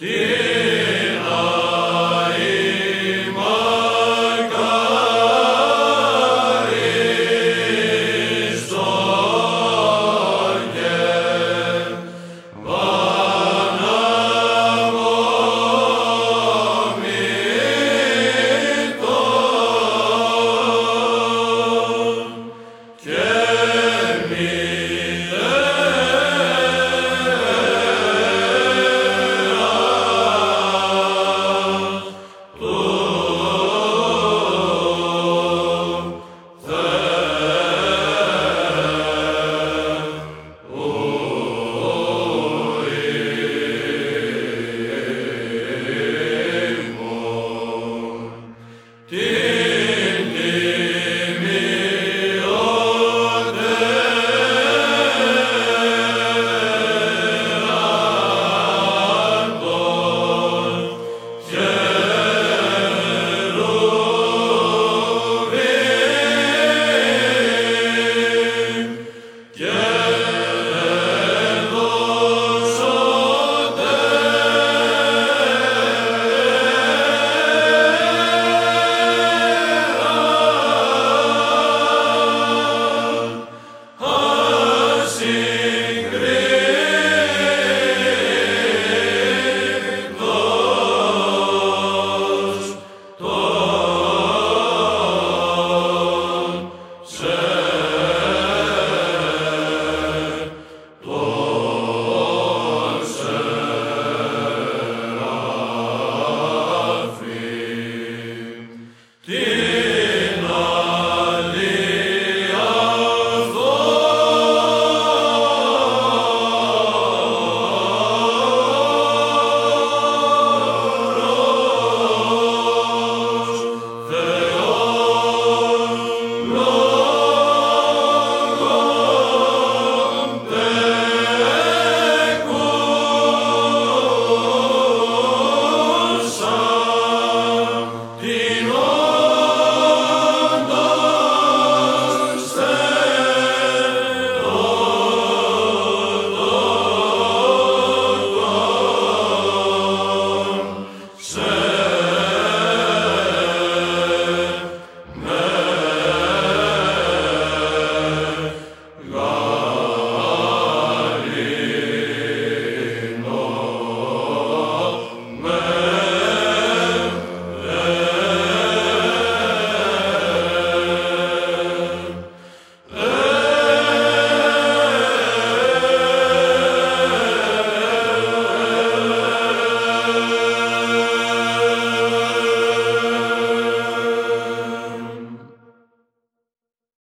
Yeah.